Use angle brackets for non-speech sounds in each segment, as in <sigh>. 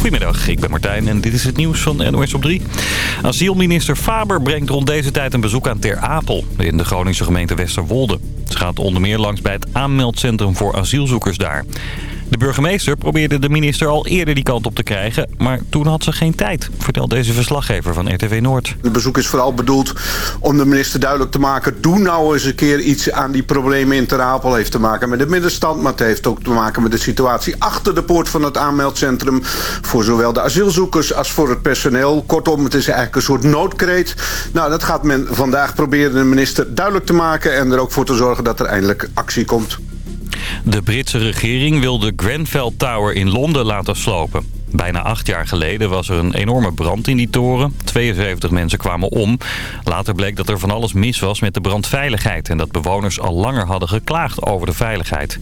Goedemiddag, ik ben Martijn en dit is het nieuws van NOS op 3. Asielminister Faber brengt rond deze tijd een bezoek aan Ter Apel in de Groningse gemeente Westerwolde. Ze gaat onder meer langs bij het aanmeldcentrum voor asielzoekers daar. De burgemeester probeerde de minister al eerder die kant op te krijgen, maar toen had ze geen tijd, vertelt deze verslaggever van RTV Noord. Het bezoek is vooral bedoeld om de minister duidelijk te maken, doe nou eens een keer iets aan die problemen in Ter Apel. heeft te maken met de middenstand, maar het heeft ook te maken met de situatie achter de poort van het aanmeldcentrum voor zowel de asielzoekers als voor het personeel. Kortom, het is eigenlijk een soort noodkreet. Nou, dat gaat men vandaag proberen de minister duidelijk te maken en er ook voor te zorgen dat er eindelijk actie komt. De Britse regering wil de Grenfell Tower in Londen laten slopen. Bijna acht jaar geleden was er een enorme brand in die toren. 72 mensen kwamen om. Later bleek dat er van alles mis was met de brandveiligheid... en dat bewoners al langer hadden geklaagd over de veiligheid.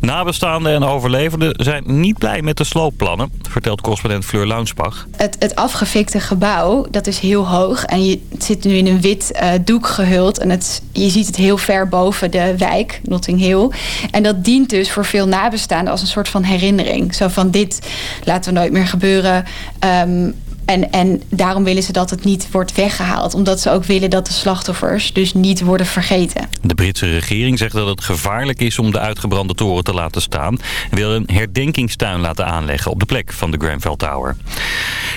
Nabestaanden en overlevenden zijn niet blij met de sloopplannen... vertelt correspondent Fleur Launsbach. Het, het afgefikte gebouw, dat is heel hoog... en je zit nu in een wit uh, doek gehuld... en het, je ziet het heel ver boven de wijk, Notting Hill. En dat dient dus voor veel nabestaanden als een soort van herinnering. Zo van dit laten we nooit meer gebeuren. Um, en, en daarom willen ze dat het niet wordt weggehaald. Omdat ze ook willen dat de slachtoffers dus niet worden vergeten. De Britse regering zegt dat het gevaarlijk is om de uitgebrande toren te laten staan. En wil een herdenkingstuin laten aanleggen op de plek van de Grenfell Tower.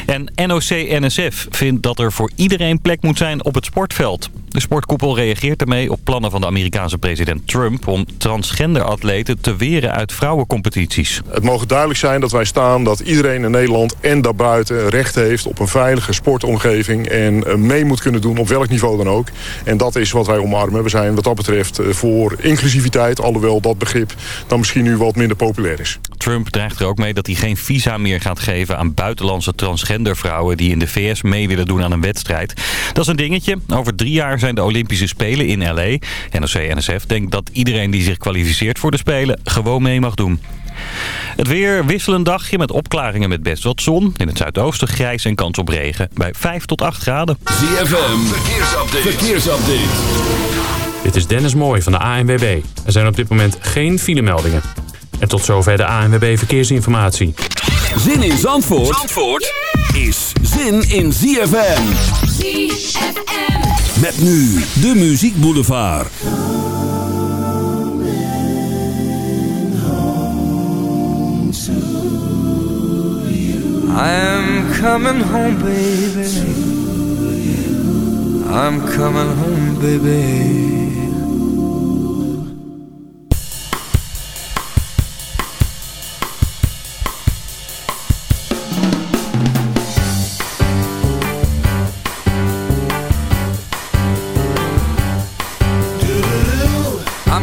En NOC-NSF vindt dat er voor iedereen plek moet zijn op het sportveld. De sportkoepel reageert ermee op plannen van de Amerikaanse president Trump... om transgender atleten te weren uit vrouwencompetities. Het mogen duidelijk zijn dat wij staan dat iedereen in Nederland en daarbuiten recht heeft op een veilige sportomgeving... en eh, mee moet kunnen doen op welk niveau dan ook. En dat is wat wij omarmen. We zijn wat dat betreft eh, voor inclusiviteit, alhoewel dat begrip dan misschien nu wat minder populair is. Trump dreigt er ook mee dat hij geen visa meer gaat geven aan buitenlandse transgendervrouwen... die in de VS mee willen doen aan een wedstrijd. Dat is een dingetje. Over drie jaar zijn de Olympische Spelen in L.A. NOC-NSF denkt dat iedereen die zich kwalificeert voor de Spelen gewoon mee mag doen. Het weer wisselend dagje met opklaringen met best wat zon. In het zuidoosten grijs en kans op regen. Bij 5 tot 8 graden. ZFM, verkeersupdate. verkeersupdate. Dit is Dennis Mooij van de ANWB. Er zijn op dit moment geen filemeldingen. En tot zover de ANWB Verkeersinformatie. Zin in Zandvoort, Zandvoort is zin in ZFM. ZFM. Met nu de Muziek Boulevard. I'm coming home, baby. I'm coming home, baby.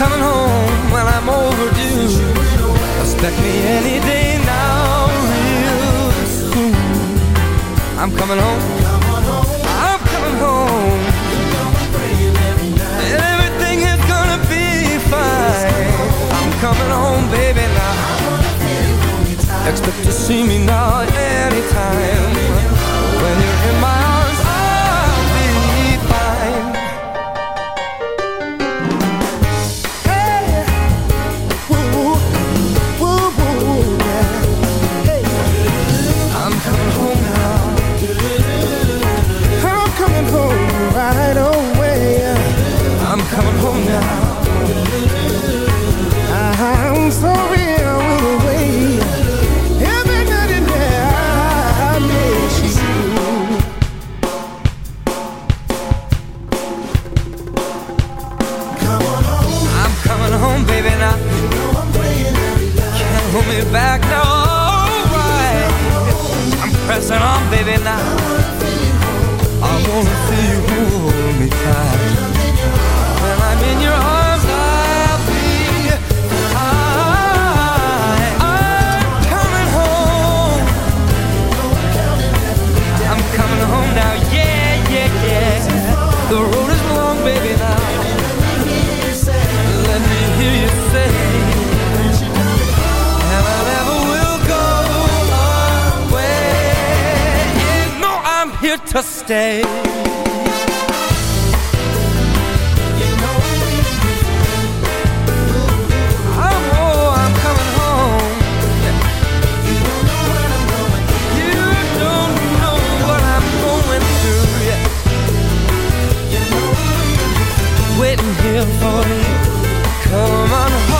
I'm coming home when I'm overdue. Expect me any day now, real soon. I'm coming home. waiting here for you. Come on home.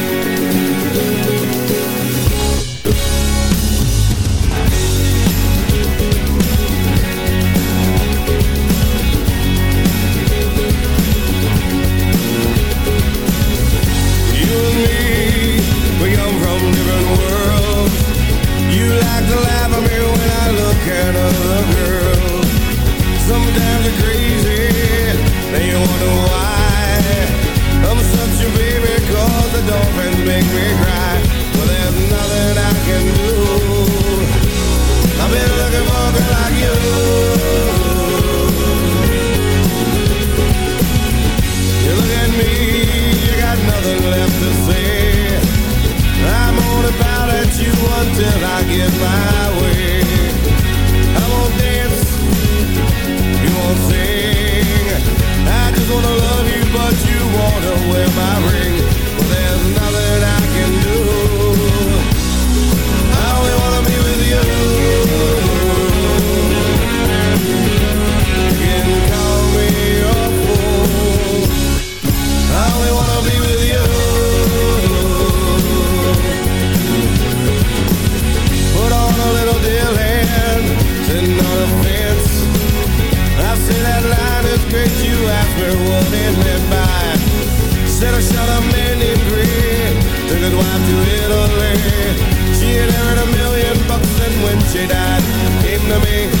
wonder why. I'm such a baby cause the dolphins make me cry. Well there's nothing I can do. I've been looking for a girl like you. You look at me, you got nothing left to say. I'm on about at you until I get my way where my ring Said I shot a man in Green. Took his wife to Italy. She inherited a million bucks And when she died, came to me.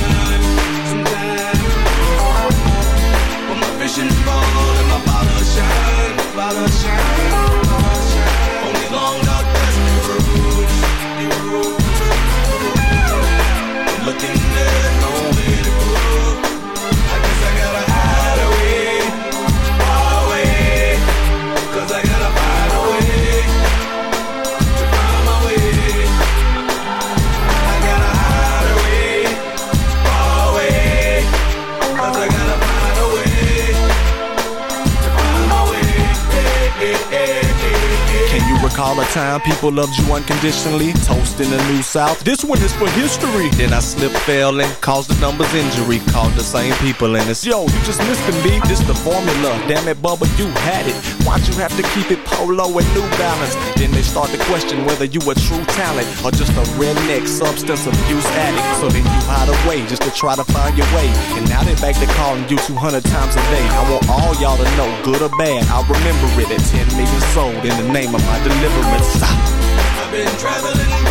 Fishing pole and my bottle shine, bottle shine, bottle shine. On these long dark dusty roads, looking there's nowhere to go. Can you recall a time people loved you unconditionally? Toast in the New South. This one is for history. Then I slipped, and caused the numbers injury. Called the same people, and it's yo, you just missed the beat. This the formula. Damn it, Bubba, you had it. Why'd you have to keep it polo and New Balance? Then they start to question whether you a true talent or just a redneck substance abuse addict. So then you hide away just to try to find your way. And now they back to calling you 200 times a day. I want all y'all to know, good or bad, I'll remember it at 10 million sold in the name of my deliverance. <laughs> I've been traveling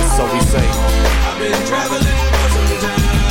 So we say, I've been traveling for some time,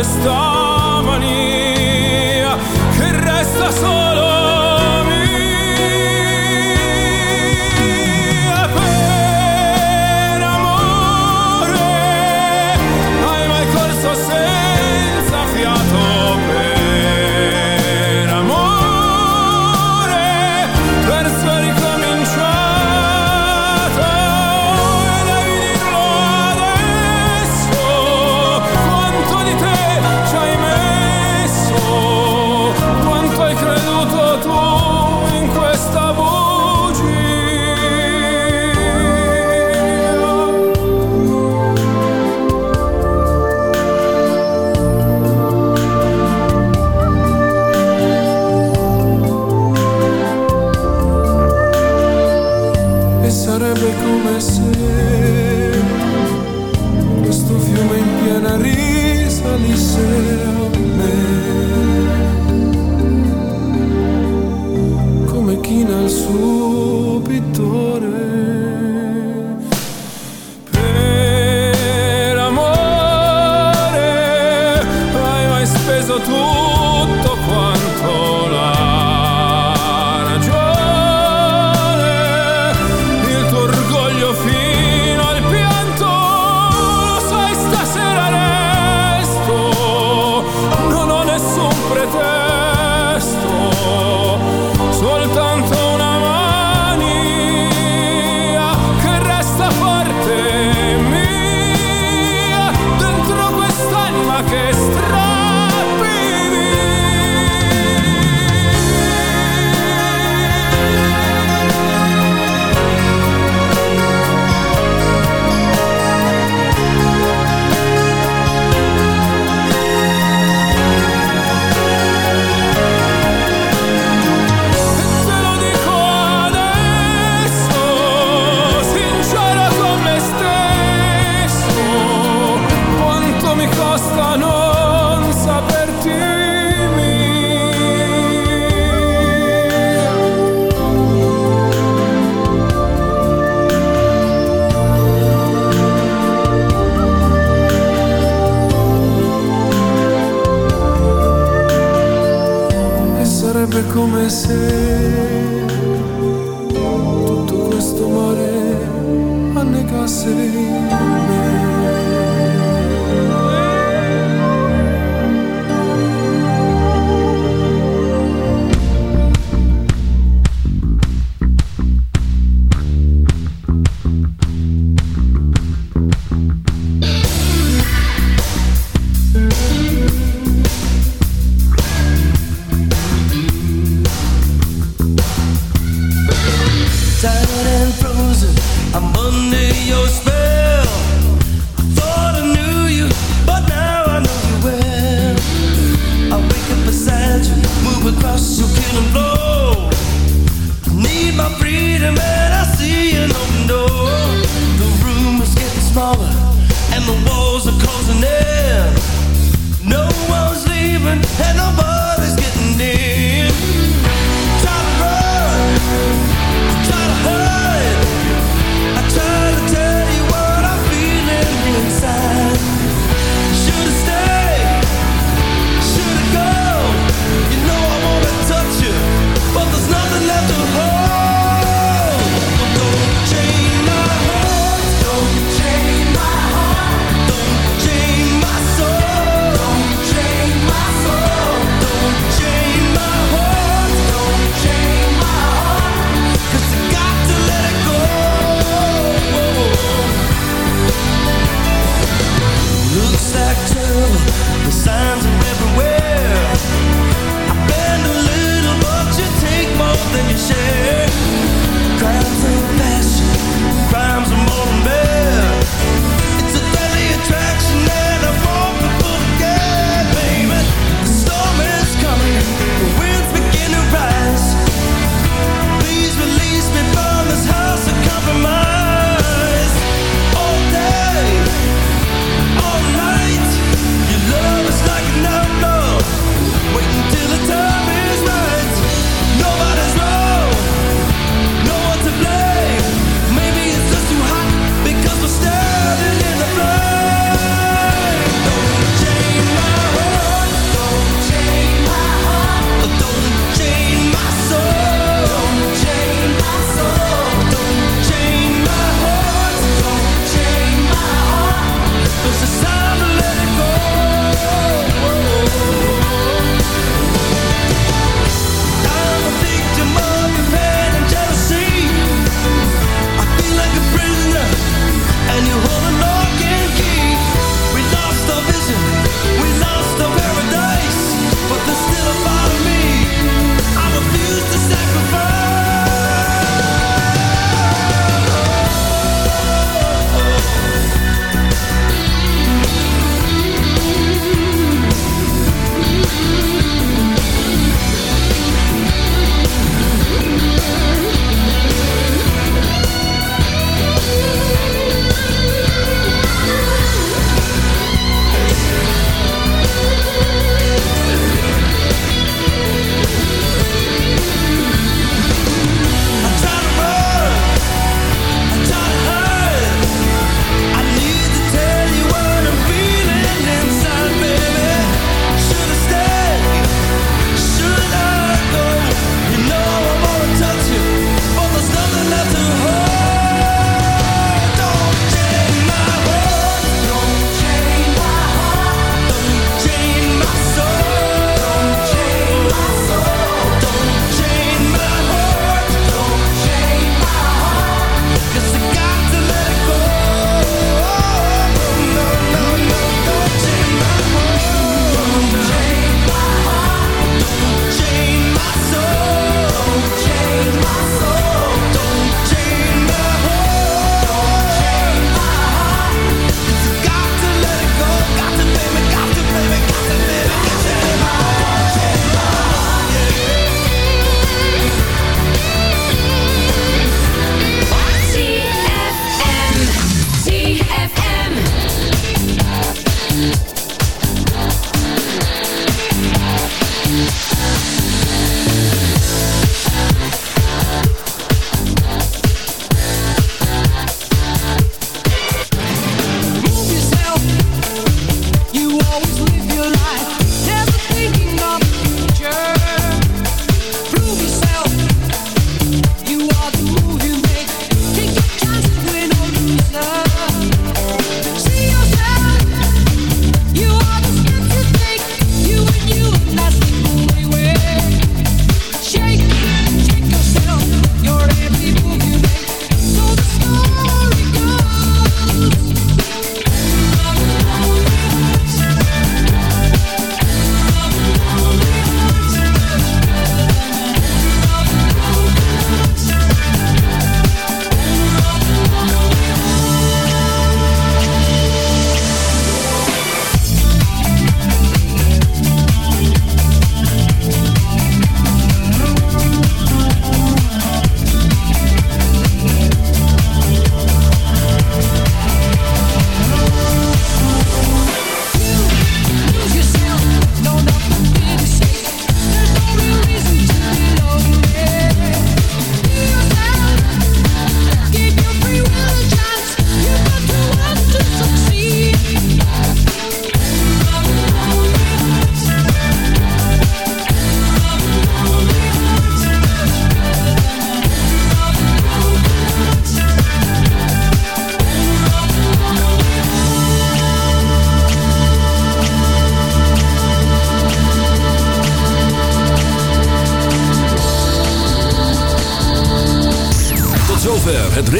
Dietro a